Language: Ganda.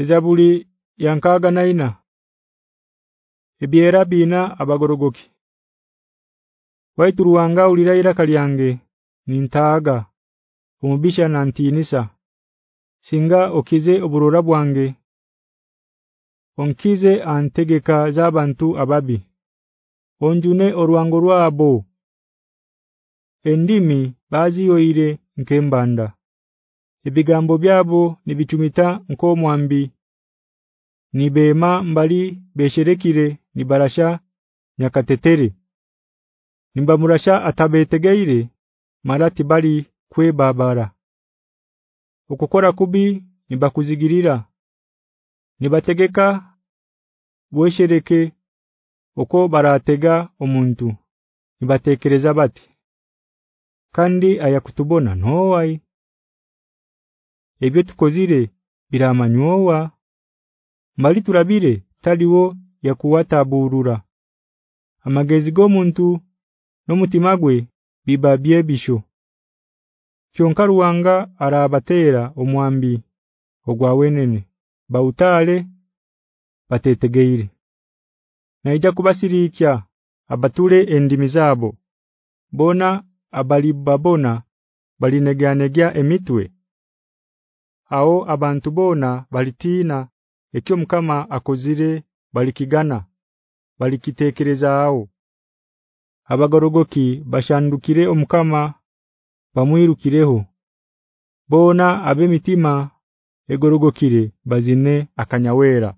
Ezabuli yankaga naina Ebyera bina abagorogoki. Waituruwanga uliraira kalyange nintaaga omubisha nantinisa. Singa okize oburora bwange onkize antegeka zabantu ababi. Onjune orwango rwabo endimi bazi yoire nkembanda ebigambo byabo nibichumita nkomwambi nibema mbali besherekire nibarasha nyakatetere. Nimba murasha atabetegeire marati bali kwebabara okukora kubi nibakuzigirira nibategeka bweshereke oko baratega omuntu. Nibatekereza bati kandi ayakutubona nowai ebyo tukozire biramanyuwa mbali turabire taliwo yakuwataburura amagezi gomuntu nomutima gwe bibabye bisho kyonkaruwanga arabatera omwambi ogwawenene bautale batetegeire naija kubasirikya abatule endimi zabo bona abali babona balinegyanegya emitwe hao abantu bona balitina ekyo mukama akozire balikigana balikitekereza aho abagorogoki bashandukire omukama bamwirukireho. Bona abemitima egorogokire bazine akanyawera